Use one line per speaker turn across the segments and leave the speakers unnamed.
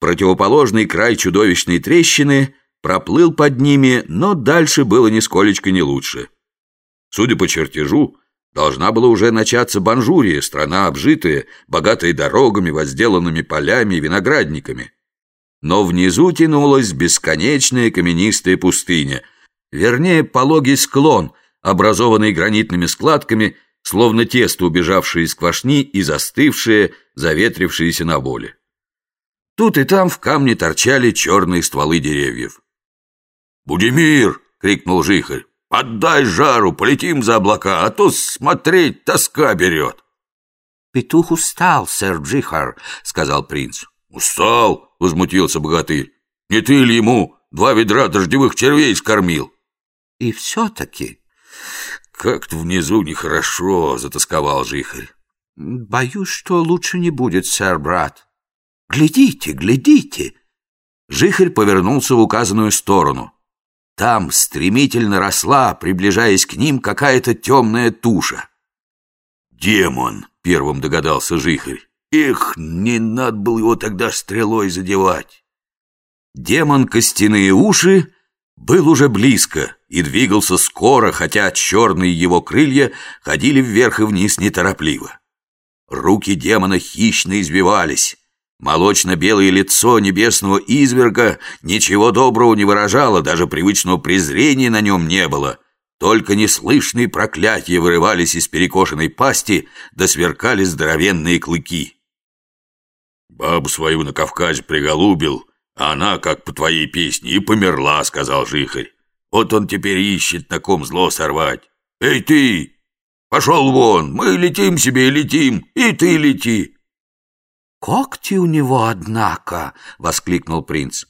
Противоположный край чудовищной трещины проплыл под ними, но дальше было нисколечко не лучше. Судя по чертежу, должна была уже начаться Банжурия, страна обжитая, богатая дорогами, возделанными полями и виноградниками. Но внизу тянулась бесконечная каменистая пустыня, вернее, пологий склон, образованный гранитными складками, словно тесто, убежавшее из квашни и застывшее, заветрившееся на воле. Тут и там в камне торчали черные стволы деревьев.
«Будимир!» — крикнул Жихарь. «Отдай жару, полетим за облака, а то смотреть тоска берет!»
«Петух устал, сэр Джихар», — сказал принц.
«Устал?» — возмутился богатырь. «Не ты ли ему два ведра дождевых червей скормил?»
«И все-таки...»
«Как-то внизу нехорошо», — затасковал Жихарь.
«Боюсь, что лучше не будет, сэр, брат. «Глядите, глядите!» Жихарь повернулся в указанную сторону. Там стремительно росла, приближаясь к ним, какая-то темная туша.
«Демон!» — первым догадался Жихарь. «Эх, не надо было его тогда стрелой задевать!»
Демон костяные уши был уже близко и двигался скоро, хотя черные его крылья ходили вверх и вниз неторопливо. Руки демона хищно извивались, Молочно-белое лицо небесного изверга ничего доброго не выражало, даже привычного презрения на нем не было. Только неслышные проклятия вырывались из перекошенной пасти, да сверкали здоровенные клыки.
«Бабу свою на Кавказе приголубил, а она, как по твоей песне, и померла», — сказал Жихарь. «Вот он теперь ищет, на ком зло сорвать. Эй, ты! Пошел вон, мы летим себе и летим, и ты лети!»
«Когти у него, однако!» — воскликнул принц.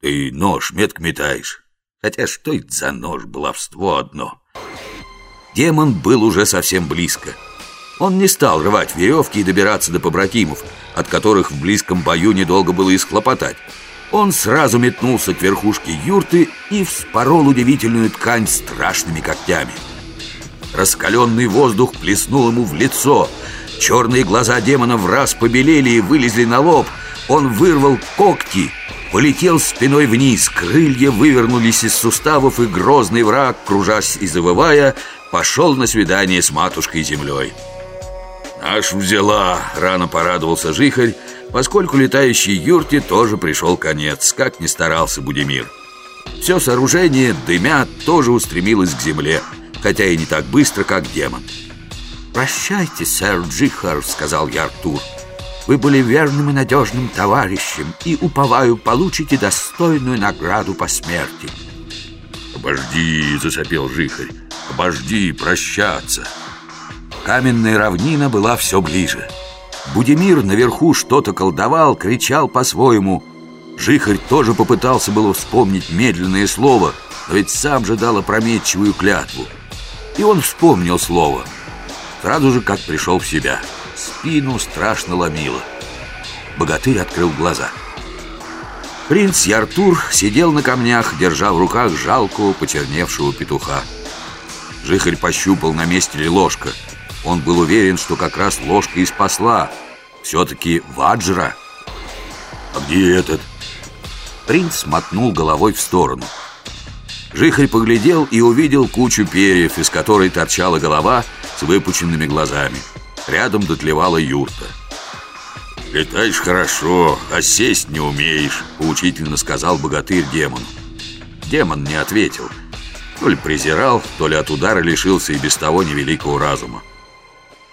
«Ты нож метк метаешь. Хотя что это за нож, баловство одно!»
Демон был уже совсем близко. Он не стал рвать веревки и добираться до побратимов, от которых в близком бою недолго было и схлопотать. Он сразу метнулся к верхушке юрты и вспорол удивительную ткань страшными когтями. Раскаленный воздух плеснул ему в лицо — Черные глаза демона в раз побелели и вылезли на лоб. Он вырвал когти, полетел спиной вниз, крылья вывернулись из суставов, и грозный враг, кружась и завывая, пошел на свидание с матушкой землей. «Наш взяла!» — рано порадовался Жихарь, поскольку летающей юрте тоже пришел конец, как ни старался Будимир. Все сооружение, дымя, тоже устремилось к земле, хотя и не так быстро, как демон.
«Прощайте, сэр Джихар», — сказал я Артур. «Вы были верным и надежным товарищем, и, уповаю, получите достойную награду по смерти».
«Обожди», — засопел Жихарь, — «обожди прощаться».
Каменная равнина была все ближе. Будимир наверху что-то колдовал, кричал по-своему. Жихарь тоже попытался было вспомнить медленное слово, но ведь сам же дал опрометчивую клятву. И он вспомнил слово — Сразу же, как пришел в себя. Спину страшно ломило. Богатырь открыл глаза. Принц Яртур сидел на камнях, держа в руках жалкого, почерневшего петуха. Жихарь пощупал, на месте ли ложка. Он был уверен, что как раз ложка и спасла. Все-таки ваджра.
«А где этот?»
Принц мотнул головой в сторону. Жихарь поглядел и увидел кучу перьев, из которой торчала голова с выпученными глазами. Рядом дотлевала юрта.
«Летаешь хорошо, а сесть не умеешь», — поучительно сказал богатырь демону.
Демон не ответил. То ли презирал, то ли от удара лишился и без того невеликого разума.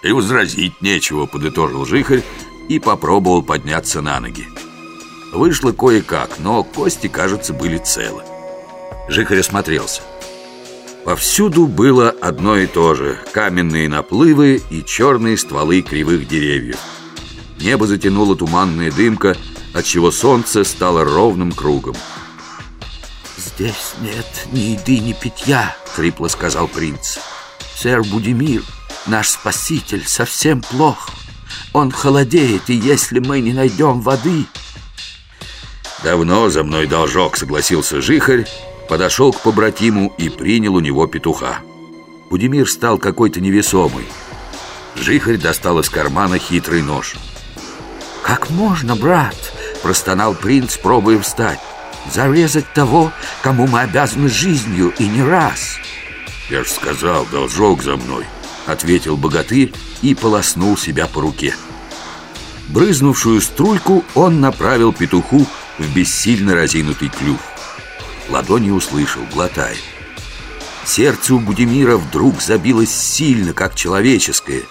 «И возразить нечего», — подытожил Жихарь и попробовал подняться на ноги. Вышло кое-как, но кости, кажется, были целы. Жихарь осмотрелся. Повсюду было одно и то же Каменные наплывы и черные стволы кривых деревьев. Небо затянуло туманная дымка Отчего солнце стало ровным кругом.
«Здесь нет ни еды, ни питья», — хрипло сказал принц. «Сэр Будимир, наш спаситель, совсем плох. Он холодеет, и если мы не найдем воды...»
«Давно за мной должок», — согласился Жихарь подошел к побратиму и принял у него петуха. Будимир стал какой-то невесомый. Жихарь достал из кармана хитрый нож.
«Как можно, брат? простонал принц, пробуя встать. «Зарезать того, кому мы обязаны жизнью, и не раз!»
«Я ж сказал, должок за мной!»
Ответил богатырь и полоснул себя по руке. Брызнувшую струйку он направил петуху в бессильно разинутый клюв. Ладони услышал, глотая. Сердце у Будимира вдруг забилось сильно, как человеческое,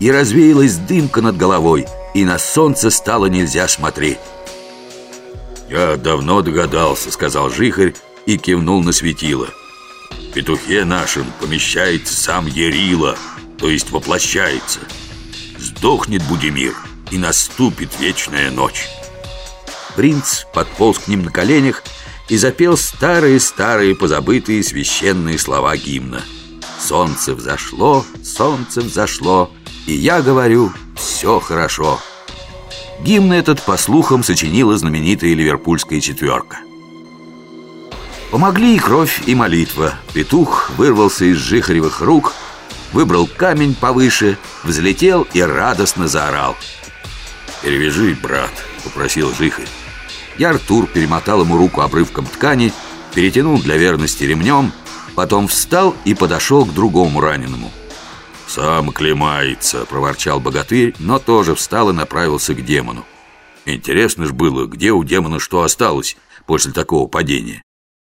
и развеялась дымка над головой, и на солнце стало нельзя смотреть.
«Я давно догадался», — сказал Жихарь и кивнул на светило. «В петухе нашем помещается сам Ярила, то есть воплощается. Сдохнет Будимир, и наступит вечная ночь».
Принц подполз к ним на коленях и запел старые-старые позабытые священные слова гимна. «Солнце взошло, солнце взошло, и я говорю, все хорошо». Гимн этот, по слухам, сочинила знаменитая ливерпульская четверка. Помогли и кровь, и молитва. Петух вырвался из жихаревых рук, выбрал камень повыше, взлетел и радостно заорал.
«Перевяжи, брат», — попросил жихарь.
И Артур перемотал ему руку обрывком ткани, перетянул для верности ремнем, потом встал и подошел к другому раненому.
«Сам клемается», —
проворчал богатырь, но тоже встал и направился к демону.
Интересно ж было, где у демона что осталось после такого падения.